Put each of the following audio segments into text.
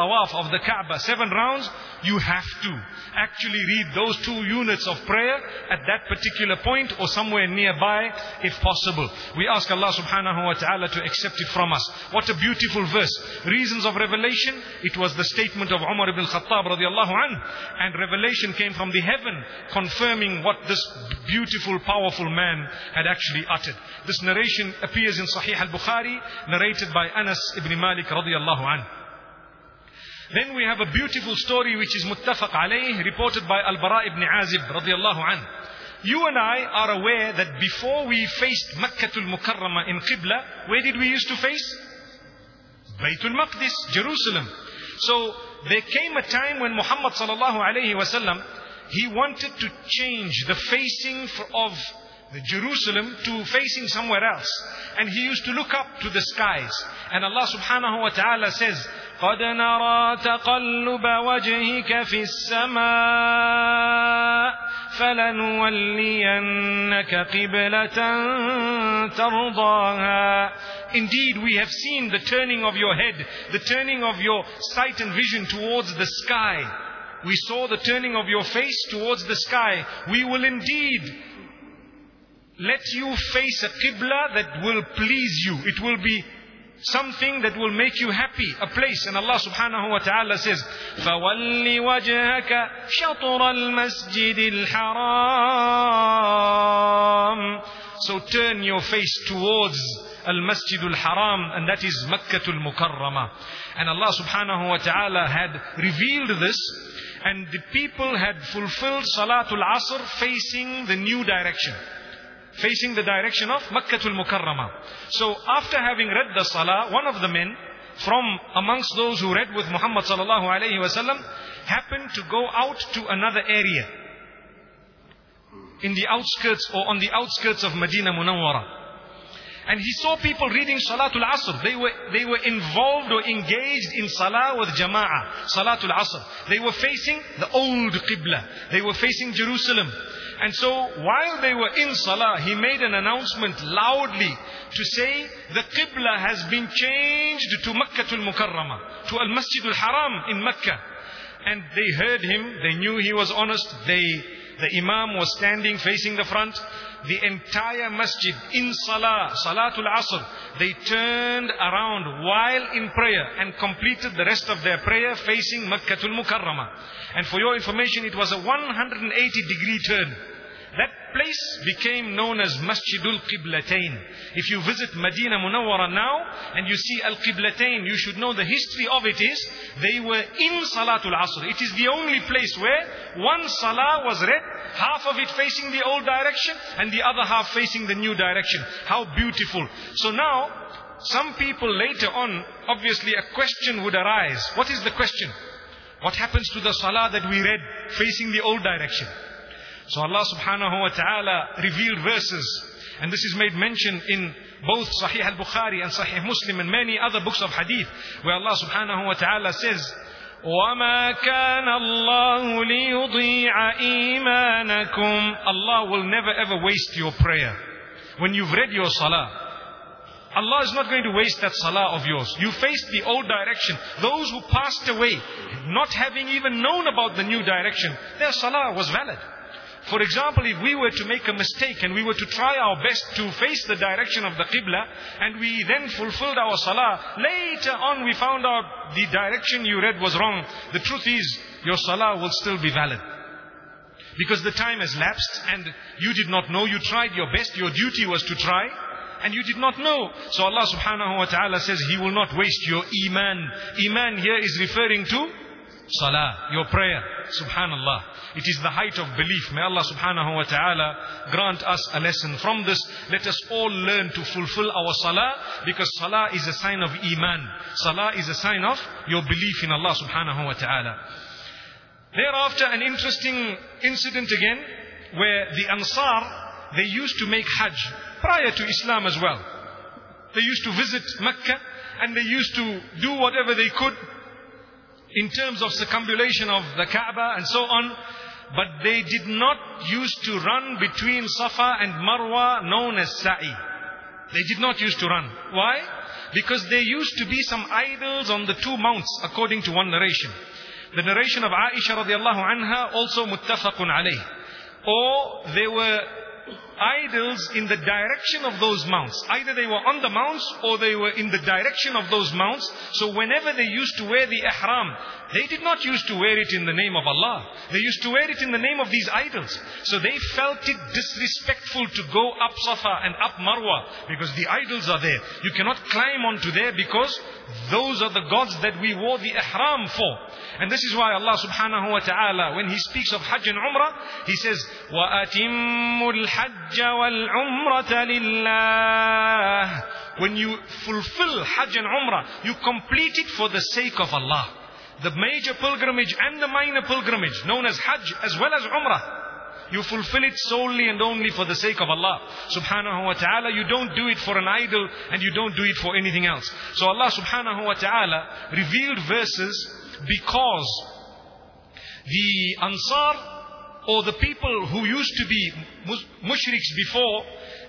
tawaf of the Kaaba, seven rounds, you have to actually read those two units of prayer at that particular point or somewhere nearby if possible. We ask Allah subhanahu wa ta'ala to accept it from us. What a beautiful verse. Reasons of revelation, it was the statement of Umar ibn Khattab radiallahu anh, and revelation came from the heaven confirming what this beautiful, powerful man had actually uttered. This narration appears in Sahih al-Bukhari, narrated by Anas ibn Malik radiallahu anh. Then we have a beautiful story which is muttafaq alayh, reported by Al-Bara ibn Azib radiallahu anh. You and I are aware that before we faced Makkatul Mukarramah in Qibla, where did we used to face? Baytul Maqdis, Jerusalem. So there came a time when Muhammad sallallahu alayhi wasallam, he wanted to change the facing of Jerusalem to facing somewhere else. And he used to look up to the skies. And Allah subhanahu wa ta'ala says, قد نرى تقلب وجهك في السماء فلنولينك قبلة ترضاها Indeed, we have seen the turning of your head, the turning of your sight and vision towards the sky. We saw the turning of your face towards the sky. We will indeed let you face a qibla that will please you. It will be something that will make you happy, a place. And Allah subhanahu wa ta'ala says, فَوَلِّ وَجْهَكَ شَطْرَ الْمَسْجِدِ الْحَرَامِ So turn your face towards Al-Masjid al-Haram and that is Makkah al-Mukarramah. And Allah subhanahu wa ta'ala had revealed this and the people had fulfilled Salatul Asr facing the new direction facing the direction of Makkatul Mukarramah. So after having read the salah, one of the men from amongst those who read with Muhammad sallallahu alayhi wasallam happened to go out to another area in the outskirts or on the outskirts of Medina Munawwara. And he saw people reading Salatul Asr. They were, they were involved or engaged in Salah with Jama'ah. Salatul Asr. They were facing the old Qibla. They were facing Jerusalem. And so while they were in Salah, he made an announcement loudly to say the Qibla has been changed to Makkatul Mukarramah, to Al Masjid Al Haram in Mecca. And they heard him, they knew he was honest, they, the Imam was standing facing the front. The entire masjid in Salah, Salatul Asr, they turned around while in prayer and completed the rest of their prayer facing Makkatul Mukarramah. And for your information, it was a 180 degree turn. That place became known as Masjidul Qiblatain. If you visit Medina Munawwara now and you see Al Qiblatain, you should know the history of it is they were in Salatul Asr. It is the only place where one Salah was read, half of it facing the old direction and the other half facing the new direction. How beautiful. So now, some people later on, obviously a question would arise. What is the question? What happens to the Salah that we read facing the old direction? So Allah subhanahu wa ta'ala revealed verses. And this is made mention in both Sahih al-Bukhari and Sahih Muslim and many other books of hadith where Allah subhanahu wa ta'ala says, وَمَا كَانَ اللَّهُ لِيُضِيعَ إِيمَانَكُمْ Allah will never ever waste your prayer. When you've read your salah, Allah is not going to waste that salah of yours. You faced the old direction. Those who passed away, not having even known about the new direction, their salah was valid. For example, if we were to make a mistake and we were to try our best to face the direction of the Qibla and we then fulfilled our Salah, later on we found out the direction you read was wrong. The truth is, your Salah will still be valid. Because the time has lapsed and you did not know, you tried your best, your duty was to try and you did not know. So Allah subhanahu wa ta'ala says He will not waste your iman. Iman here is referring to salah, your prayer. Subhanallah. It is the height of belief. May Allah subhanahu wa ta'ala grant us a lesson from this. Let us all learn to fulfill our salah because salah is a sign of iman. Salah is a sign of your belief in Allah subhanahu wa ta'ala. Thereafter, an interesting incident again where the Ansar, they used to make Hajj prior to Islam as well. They used to visit Mecca and they used to do whatever they could in terms of circumambulation of the Kaaba and so on. But they did not use to run between Safa and Marwa known as Sa'i. They did not used to run. Why? Because there used to be some idols on the two mounts, according to one narration. The narration of Aisha radiallahu anha also muttafaqun alayh. Or there were idols in the direction of those mounts. Either they were on the mounts or they were in the direction of those mounts. So whenever they used to wear the ihram, they did not used to wear it in the name of Allah. They used to wear it in the name of these idols. So they felt it disrespectful to go up Safa and up Marwa because the idols are there. You cannot climb onto there because those are the gods that we wore the ihram for. And this is why Allah subhanahu wa ta'ala, when He speaks of Hajj and Umrah, He says, وَأَتِمُّ الْحَجَّ وَالْعُمْرَةَ لِلَّهِ When you fulfill Hajj and Umrah, you complete it for the sake of Allah. The major pilgrimage and the minor pilgrimage, known as Hajj as well as Umrah. You fulfill it solely and only for the sake of Allah subhanahu wa ta'ala. You don't do it for an idol and you don't do it for anything else. So Allah subhanahu wa ta'ala revealed verses because the Ansar or the people who used to be mushriks before,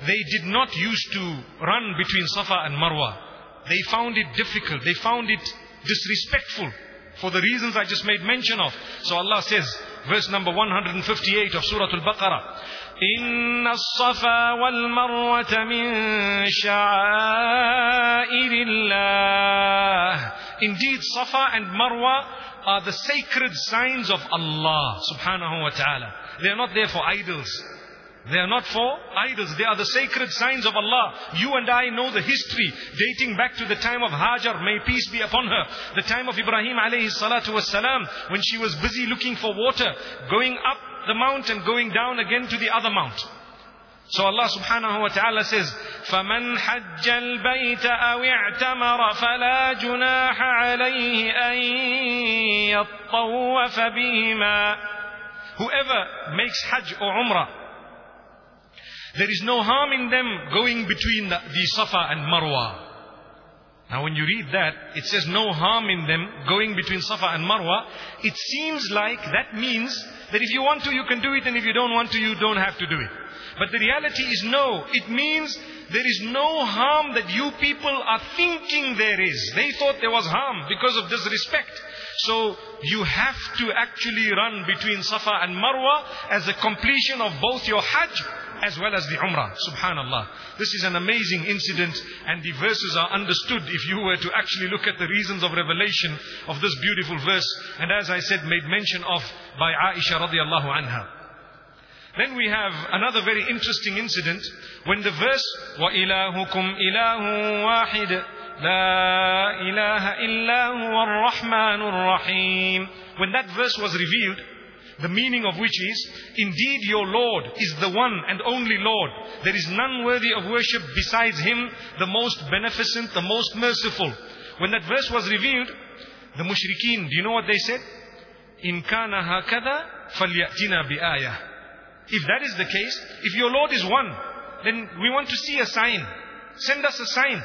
they did not used to run between Safa and Marwa. They found it difficult. They found it disrespectful for the reasons I just made mention of. So Allah says, verse number 158 of Surah Al-Baqarah, إن الصفا والمروة من شعائر الله Indeed, Safa and Marwa are the sacred signs of Allah subhanahu wa ta'ala. They are not there for idols. They are not for idols. They are the sacred signs of Allah. You and I know the history dating back to the time of Hajar, may peace be upon her. The time of Ibrahim alayhi salatu was salam, when she was busy looking for water, going up the mount and going down again to the other mount. So Allah subhanahu wa ta'ala says, فَمَنْ حَجَّ الْبَيْتَ أَوْ اعْتَمَرَ فَلَا جُنَاحَ عَلَيْهِ أَنْ يَطَّوَّفَ بِهِمَا Whoever makes Hajj or Umrah, there is no harm in them going between the, the Safa and Marwa. Now when you read that, it says no harm in them going between Safa and Marwa. It seems like that means that if you want to, you can do it, and if you don't want to, you don't have to do it. But the reality is no. It means there is no harm that you people are thinking there is. They thought there was harm because of disrespect. So you have to actually run between Safa and Marwa as a completion of both your Hajj as well as the Umrah. Subhanallah. This is an amazing incident and the verses are understood if you were to actually look at the reasons of revelation of this beautiful verse. And as I said, made mention of by Aisha radiallahu anha. Then we have another very interesting incident when the verse وَإِلَهُكُمْ إِلَهٌ وَاحِدٌ لا إله إلا هو الرحمن الرحيم When that verse was revealed, the meaning of which is, Indeed your Lord is the one and only Lord. There is none worthy of worship besides Him, the most beneficent, the most merciful. When that verse was revealed, the mushrikeen, do you know what they said? In kana hakada falyatina bi'ayah. If that is the case, if your Lord is one, then we want to see a sign. Send us a sign.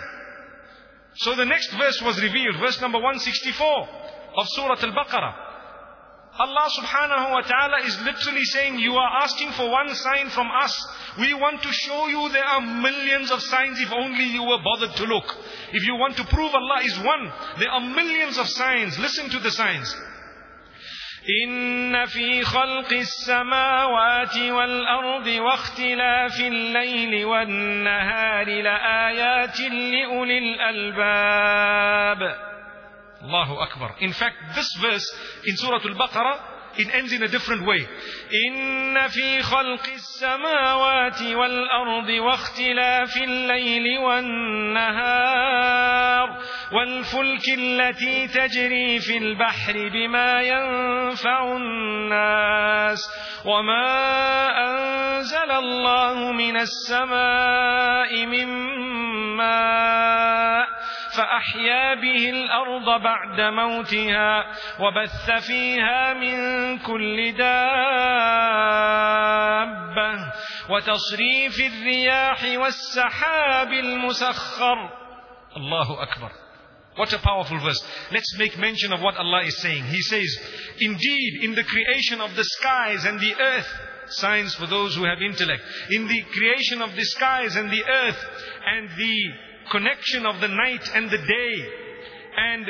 So the next verse was revealed, verse number 164 of Surah Al-Baqarah. Allah subhanahu wa ta'ala is literally saying, you are asking for one sign from us. We want to show you there are millions of signs if only you were bothered to look. If you want to prove Allah is one, there are millions of signs. Listen to the signs. إن في خلق السماوات والأرض واختلاف الليل والنهار لآيات لأولي الألباب Allahu Akbar. In fact, this verse in Surah Al-Baqarah, it ends in a different way. إن في خلق السماوات والأرض واختلاف الليل والنهار والفلك التي تجري في البحر بما ينفع الناس وما أنزل الله من السماء من ماء فأحيا به الأرض بعد موتها وبث فيها من كل دابة وتصريف الرياح والسحاب المسخر Allahu Akbar. What a powerful verse. Let's make mention of what Allah is saying. He says, Indeed, in the creation of the skies and the earth, signs for those who have intellect, in the creation of the skies and the earth, and the connection of the night and the day, and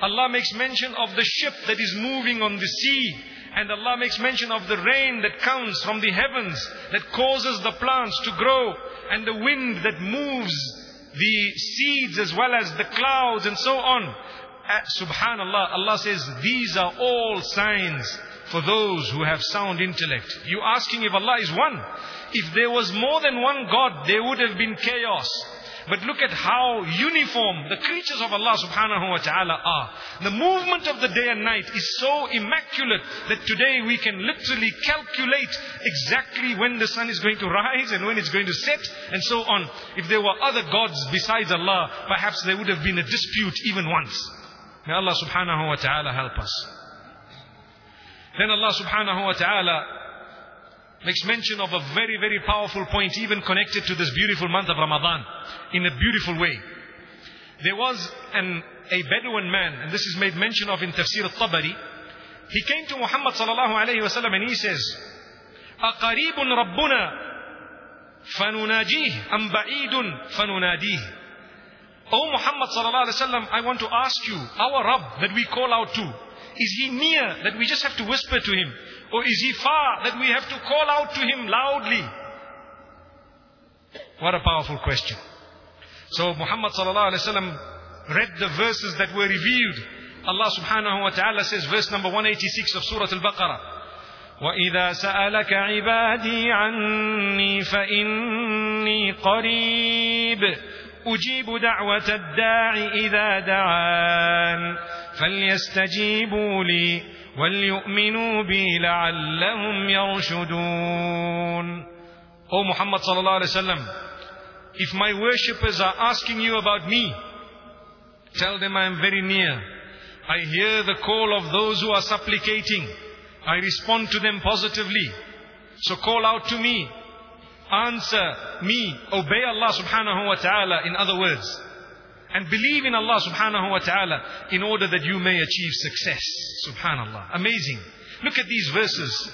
Allah makes mention of the ship that is moving on the sea, and Allah makes mention of the rain that comes from the heavens, that causes the plants to grow, and the wind that moves the seeds as well as the clouds and so on. Uh, Subhanallah, Allah says these are all signs for those who have sound intellect. You asking if Allah is one. If there was more than one God, there would have been chaos. But look at how uniform the creatures of Allah subhanahu wa ta'ala are. The movement of the day and night is so immaculate that today we can literally calculate exactly when the sun is going to rise and when it's going to set and so on. If there were other gods besides Allah, perhaps there would have been a dispute even once. May Allah subhanahu wa ta'ala help us. Then Allah subhanahu wa ta'ala makes mention of a very, very powerful point, even connected to this beautiful month of Ramadan, in a beautiful way. There was an, a Bedouin man, and this is made mention of in Tafsir al-Tabari. He came to Muhammad sallallahu alayhi wa sallam and he says, أقريب ربنا فنناجيه أم بعيد فنناديه O Muhammad sallallahu alayhi wa sallam, I want to ask you, our Rabb that we call out to, is he near that we just have to whisper to him? Or is he far that we have to call out to him loudly? What a powerful question. So Muhammad sallallahu alaihi wasallam read the verses that were revealed. Allah subhanahu wa ta'ala says, verse number 186 of Surah Al-Baqarah. وإذا سألك عبادي عني فإني قريب أجيب دعوة الداع إذا دعان فليستجيبوا لي وليؤمنوا بي لعلهم يرشدون O Muhammad sallallahu alaihi wasallam, if my worshippers are asking you about me, tell them I am very near. I hear the call of those who are supplicating. I respond to them positively. So call out to me. Answer me. Obey Allah subhanahu wa ta'ala in other words and believe in Allah subhanahu wa ta'ala in order that you may achieve success. Subhanallah. Amazing. Look at these verses.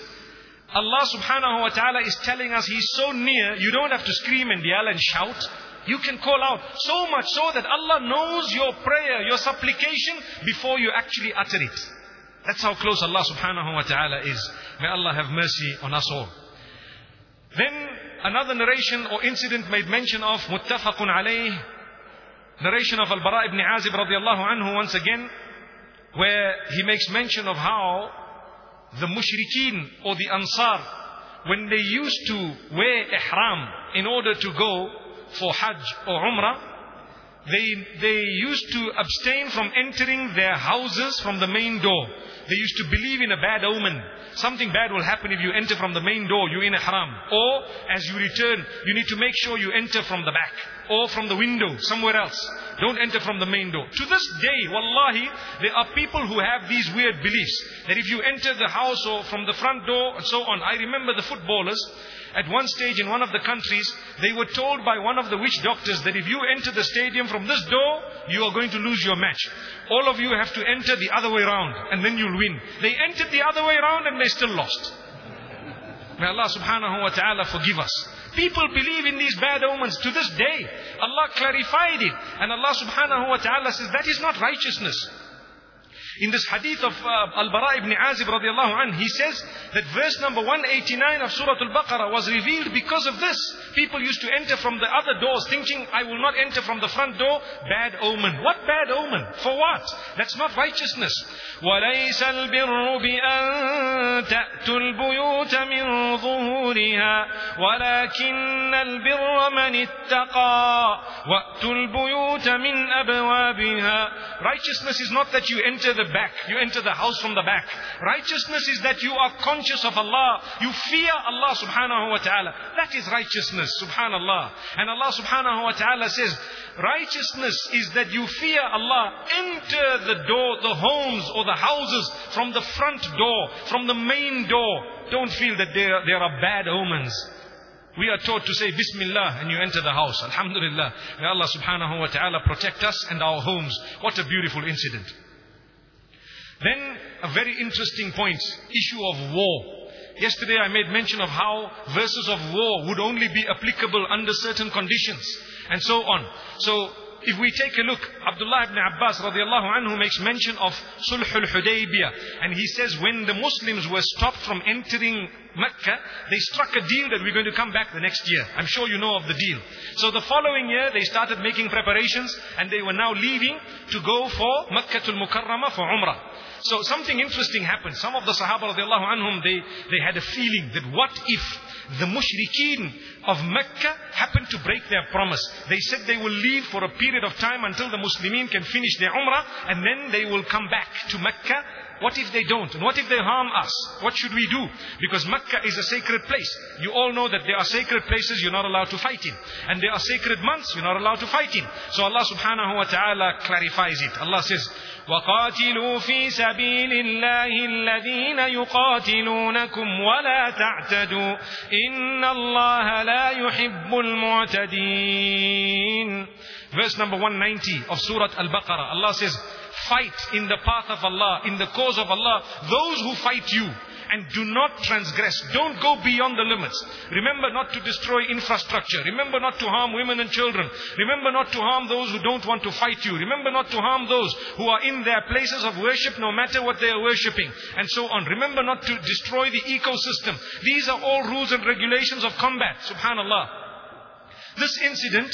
Allah subhanahu wa ta'ala is telling us He's so near, you don't have to scream and yell and shout. You can call out so much so that Allah knows your prayer, your supplication before you actually utter it. That's how close Allah subhanahu wa ta'ala is. May Allah have mercy on us all. Then another narration or incident made mention of muttafaqun alayh narration of Al-Bara ibn Azib radiallahu anhu once again, where he makes mention of how the mushrikeen or the ansar, when they used to wear ihram in order to go for hajj or umrah, they, they used to abstain from entering their houses from the main door. They used to believe in a bad omen. Something bad will happen if you enter from the main door, you're in ihram. Or as you return, you need to make sure you enter from the back or from the window, somewhere else. Don't enter from the main door. To this day, wallahi, there are people who have these weird beliefs. That if you enter the house or from the front door and so on. I remember the footballers, at one stage in one of the countries, they were told by one of the witch doctors that if you enter the stadium from this door, you are going to lose your match. All of you have to enter the other way around and then you'll win. They entered the other way around and they still lost. May Allah subhanahu wa ta'ala forgive us. People believe in these bad omens to this day. Allah clarified it. And Allah subhanahu wa ta'ala says that is not righteousness. In this hadith of uh, Al-Bara ibn Azib radiallahu anh, he says that verse number 189 of Surah Al-Baqarah was revealed because of this. People used to enter from the other doors thinking, I will not enter from the front door. Bad omen. What bad omen? For what? That's not righteousness. وليس البر بأن تأتوا البيوت من ظهورها ولكن البر من اتقى وأتوا البيوت من أبوابها Righteousness is not that you enter the the back. You enter the house from the back. Righteousness is that you are conscious of Allah. You fear Allah subhanahu wa ta'ala. That is righteousness, subhanallah. And Allah subhanahu wa ta'ala says, righteousness is that you fear Allah. Enter the door, the homes or the houses from the front door, from the main door. Don't feel that there, there are bad omens. We are taught to say Bismillah and you enter the house. Alhamdulillah. May Allah subhanahu wa ta'ala protect us and our homes. What a beautiful incident. Then a very interesting point, issue of war. Yesterday I made mention of how verses of war would only be applicable under certain conditions and so on. So if we take a look, Abdullah ibn Abbas radiallahu anhu makes mention of Sulh al-Hudaybiyah. And he says when the Muslims were stopped from entering Mecca, they struck a deal that we're going to come back the next year. I'm sure you know of the deal. So the following year, they started making preparations and they were now leaving to go for Makkah al-Mukarramah for Umrah. So something interesting happened. Some of the Sahaba radiallahu anhum, they, they had a feeling that what if the mushrikeen of Mecca happened to break their promise. They said they will leave for a period of time until the Muslimin can finish their umrah and then they will come back to Mecca. What if they don't? And what if they harm us? What should we do? Because Mecca is a sacred place. You all know that there are sacred places you're not allowed to fight in. And there are sacred months you're not allowed to fight in. So Allah subhanahu wa ta'ala clarifies it. Allah says, وقاتلوا في سبيل الله الذين يقاتلونكم ولا تعتدوا إن الله لا يحب المعتدين Verse number 190 of Surah Al-Baqarah Allah says fight in the path of Allah in the cause of Allah those who fight you and do not transgress. Don't go beyond the limits. Remember not to destroy infrastructure. Remember not to harm women and children. Remember not to harm those who don't want to fight you. Remember not to harm those who are in their places of worship no matter what they are worshipping and so on. Remember not to destroy the ecosystem. These are all rules and regulations of combat. Subhanallah. This incident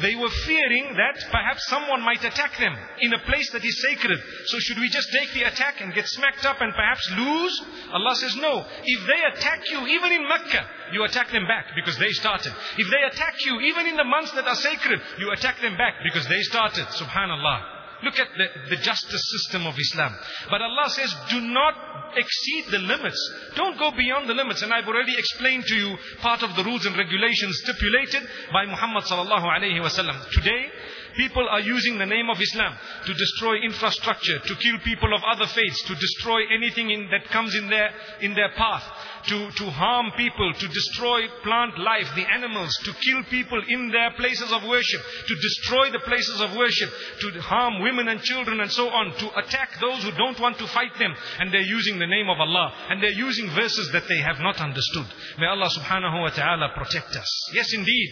they were fearing that perhaps someone might attack them in a place that is sacred. So should we just take the attack and get smacked up and perhaps lose? Allah says no. If they attack you, even in Mecca, you attack them back because they started. If they attack you, even in the months that are sacred, you attack them back because they started. Subhanallah. Look at the, the justice system of Islam. But Allah says, do not exceed the limits. Don't go beyond the limits. And I've already explained to you part of the rules and regulations stipulated by Muhammad sallallahu alayhi wasallam. Today, people are using the name of Islam to destroy infrastructure, to kill people of other faiths, to destroy anything in, that comes in their, in their path to, to harm people, to destroy plant life, the animals, to kill people in their places of worship, to destroy the places of worship, to harm women and children and so on, to attack those who don't want to fight them. And they're using the name of Allah. And they're using verses that they have not understood. May Allah subhanahu wa ta'ala protect us. Yes indeed,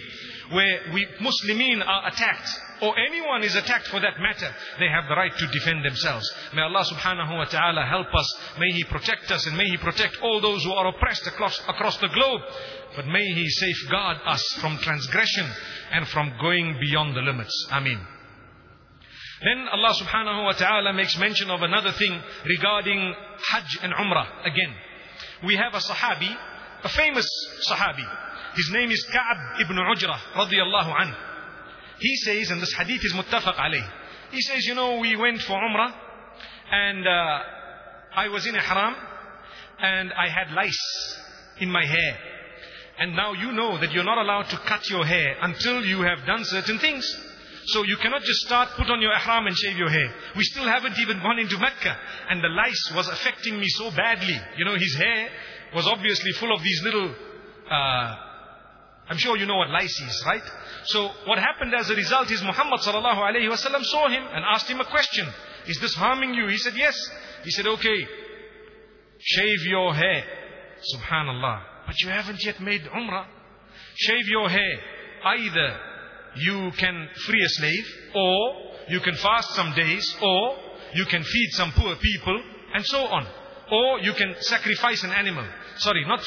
where we Muslimin are attacked, or anyone is attacked for that matter, they have the right to defend themselves. May Allah subhanahu wa ta'ala help us. May He protect us and may He protect all those who are oppressed across, across the globe. But may He safeguard us from transgression and from going beyond the limits. Ameen. Then Allah subhanahu wa ta'ala makes mention of another thing regarding Hajj and Umrah again. We have a Sahabi, a famous Sahabi. His name is Ka'ab ibn Ujrah radiyallahu anhu. He says, and this hadith is muttafaq alayh. He says, you know, we went for Umrah and uh, I was in Ihram and I had lice in my hair. And now you know that you're not allowed to cut your hair until you have done certain things. So you cannot just start, put on your ihram and shave your hair. We still haven't even gone into Mecca. And the lice was affecting me so badly. You know, his hair was obviously full of these little, uh, I'm sure you know what lice is, right? So what happened as a result is Muhammad sallallahu alayhi wasallam saw him and asked him a question. Is this harming you? He said, yes. He said, okay, shave your hair. Subhanallah. But you haven't yet made umrah. Shave your hair. Either you can free a slave, or you can fast some days, or you can feed some poor people, and so on. Or you can sacrifice an animal. Sorry, not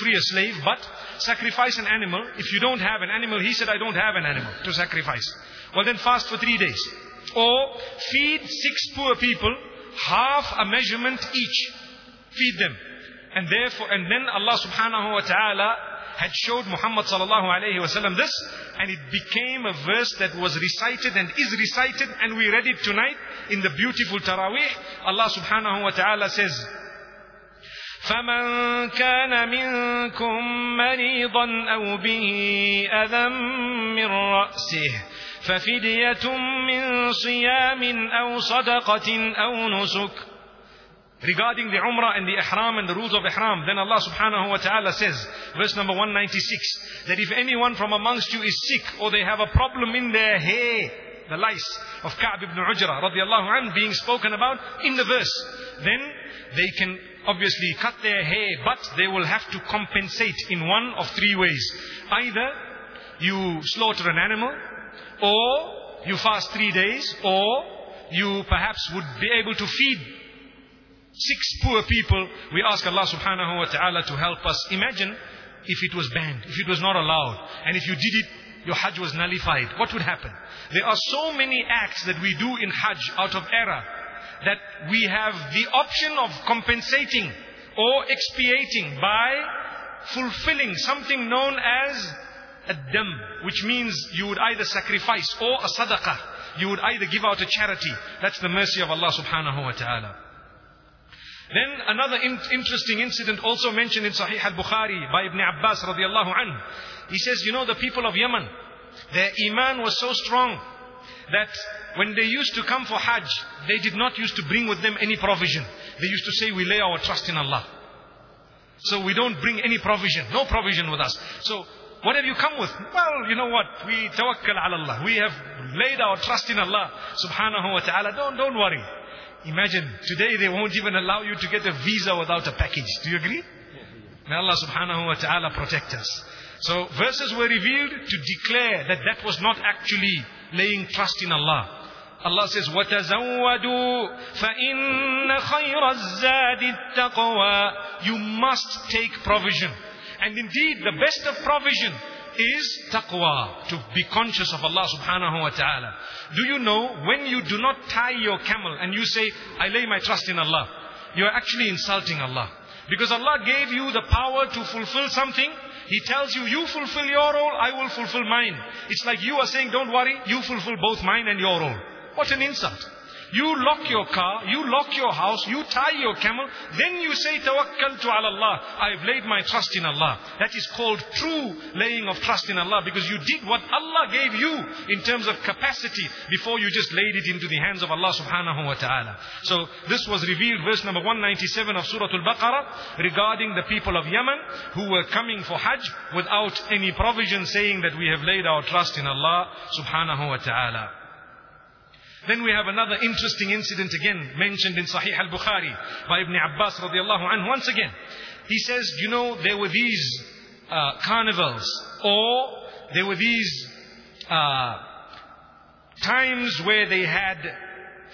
free a slave, but sacrifice an animal. If you don't have an animal, he said, I don't have an animal to sacrifice. Well then fast for three days. Or feed six poor people, half a measurement each. Feed them. And therefore, and then Allah subhanahu wa ta'ala had showed Muhammad sallallahu alayhi wasallam this, and it became a verse that was recited and is recited, and we read it tonight in the beautiful Taraweeh. Allah subhanahu wa ta'ala says, فمن كان منكم مريضا أو به أذى من رأسه ففدية من صيام أو صدقة أو نسك regarding the Umrah and the Ihram and the rules of Ihram, then Allah subhanahu wa ta'ala says, verse number 196, that if anyone from amongst you is sick or they have a problem in their hair, the lice of Ka'b ibn Ujrah radiallahu anhu being spoken about in the verse, then they can obviously cut their hair, but they will have to compensate in one of three ways. Either you slaughter an animal, or you fast three days, or you perhaps would be able to feed six poor people. We ask Allah subhanahu wa ta'ala to help us. Imagine if it was banned, if it was not allowed, and if you did it, your Hajj was nullified. What would happen? There are so many acts that we do in Hajj out of error that we have the option of compensating or expiating by fulfilling something known as a dam, which means you would either sacrifice or a sadaqah. You would either give out a charity. That's the mercy of Allah subhanahu wa ta'ala. Then another in interesting incident also mentioned in Sahih al-Bukhari by Ibn Abbas radiallahu anhu. He says, you know the people of Yemen, their iman was so strong that when they used to come for Hajj, they did not used to bring with them any provision. They used to say, we lay our trust in Allah. So we don't bring any provision, no provision with us. So what have you come with? Well, you know what? We tawakkal ala Allah. We have laid our trust in Allah subhanahu wa ta'ala. Don't, don't worry. Imagine, today they won't even allow you to get a visa without a package. Do you agree? May Allah subhanahu wa ta'ala protect us. So verses were revealed to declare that that was not actually laying trust in Allah. Allah says, وَتَزَوَّدُوا فَإِنَّ خَيْرَ الزَّادِ التَّقْوَى You must take provision. And indeed, the best of provision is taqwa, to be conscious of Allah subhanahu wa ta'ala. Do you know, when you do not tie your camel and you say, I lay my trust in Allah, you are actually insulting Allah. Because Allah gave you the power to fulfill something, he tells you, you fulfill your role, I will fulfill mine. It's like you are saying, don't worry, you fulfill both mine and your role. What an insult. You lock your car, you lock your house, you tie your camel, then you say tawakkaltu ala Allah. I've laid my trust in Allah. That is called true laying of trust in Allah because you did what Allah gave you in terms of capacity before you just laid it into the hands of Allah subhanahu wa ta'ala. So this was revealed verse number 197 of Surah Al-Baqarah regarding the people of Yemen who were coming for Hajj without any provision saying that we have laid our trust in Allah subhanahu wa ta'ala. Then we have another interesting incident again mentioned in Sahih al-Bukhari by Ibn Abbas radiallahu anhu. Once again, he says, you know, there were these uh, carnivals or there were these uh, times where they had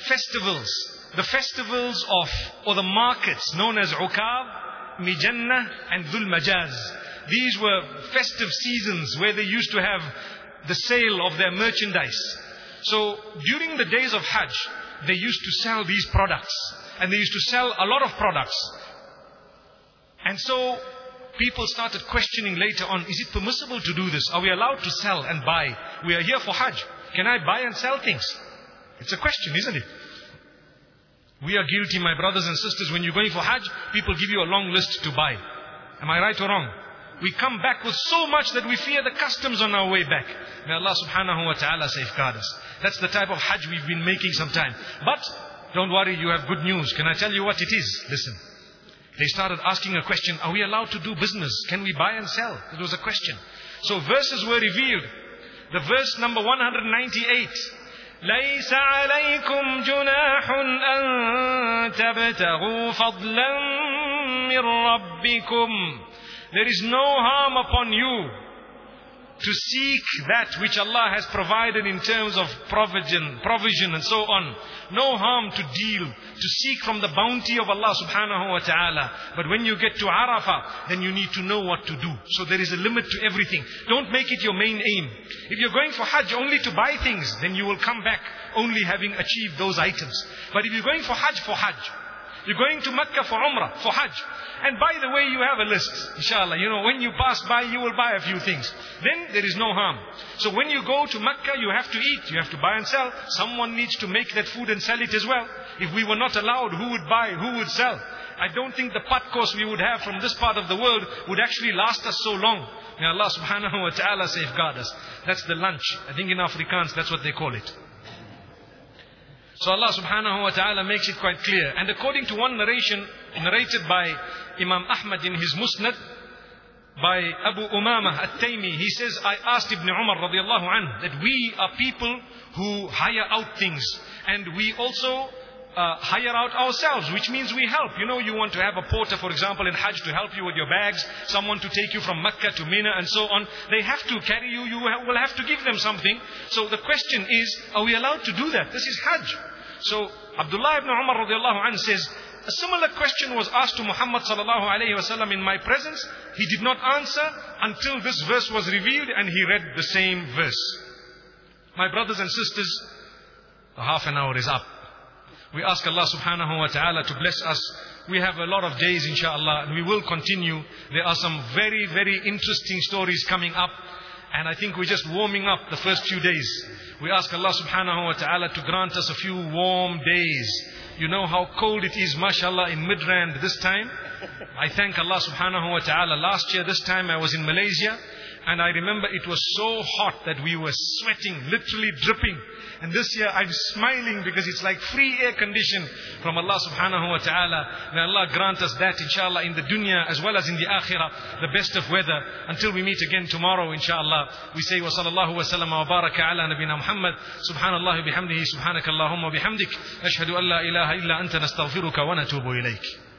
festivals. The festivals of, or the markets known as Ukaz, Mijannah and Dhul Majaz. These were festive seasons where they used to have the sale of their merchandise. So during the days of Hajj, they used to sell these products. And they used to sell a lot of products. And so people started questioning later on, is it permissible to do this? Are we allowed to sell and buy? We are here for Hajj. Can I buy and sell things? It's a question, isn't it? We are guilty, my brothers and sisters. When you're going for Hajj, people give you a long list to buy. Am I right or wrong? We come back with so much that we fear the customs on our way back. May Allah subhanahu wa ta'ala safeguard us. That's the type of hajj we've been making some time. But don't worry, you have good news. Can I tell you what it is? Listen. They started asking a question, are we allowed to do business? Can we buy and sell? It was a question. So verses were revealed. The verse number 198. ليس عليكم جناح أن تبتغوا فضلا من ربكم there is no harm upon you to seek that which Allah has provided in terms of provision, provision and so on. No harm to deal, to seek from the bounty of Allah subhanahu wa ta'ala. But when you get to Arafah, then you need to know what to do. So there is a limit to everything. Don't make it your main aim. If you're going for Hajj only to buy things, then you will come back only having achieved those items. But if you're going for Hajj for Hajj, you're going to Mecca for Umrah, for Hajj. And by the way, you have a list, inshallah. You know, when you pass by, you will buy a few things. Then there is no harm. So when you go to Mecca, you have to eat, you have to buy and sell. Someone needs to make that food and sell it as well. If we were not allowed, who would buy, who would sell? I don't think the padkos we would have from this part of the world would actually last us so long. May Allah subhanahu wa ta'ala safeguard us. That's the lunch. I think in Afrikaans that's what they call it. So Allah subhanahu wa ta'ala makes it quite clear. And according to one narration narrated by Imam Ahmad in his Musnad, by Abu Umama at-Taymi, he says, I asked Ibn Umar radiallahu anhu that we are people who hire out things. And we also uh, hire out ourselves, which means we help. You know, you want to have a porter, for example, in Hajj to help you with your bags, someone to take you from Mecca to Mina and so on. They have to carry you, you will have to give them something. So the question is, are we allowed to do that? This is Hajj. So Abdullah ibn Umar radiallahu anh says, a similar question was asked to Muhammad sallallahu alayhi wasallam in my presence. He did not answer until this verse was revealed and he read the same verse. My brothers and sisters, the half an hour is up. We ask Allah subhanahu wa ta'ala to bless us. We have a lot of days inshallah and we will continue. There are some very, very interesting stories coming up. And I think we're just warming up the first few days. We ask Allah subhanahu wa ta'ala to grant us a few warm days. You know how cold it is, mashallah, in Midrand this time. I thank Allah subhanahu wa ta'ala. Last year, this time I was in Malaysia. And I remember it was so hot that we were sweating, literally dripping. And this year I'm smiling because it's like free air condition from Allah subhanahu wa ta'ala. May Allah grant us that inshallah in the dunya as well as in the akhirah, the best of weather. Until we meet again tomorrow inshallah. We say wa sallallahu wa sallam wa baraka ala nabina Muhammad. Subhanallah bihamdihi subhanakallahumma bihamdik. Ashhadu an la ilaha illa anta nastaghfiruka wa natubu ilayk.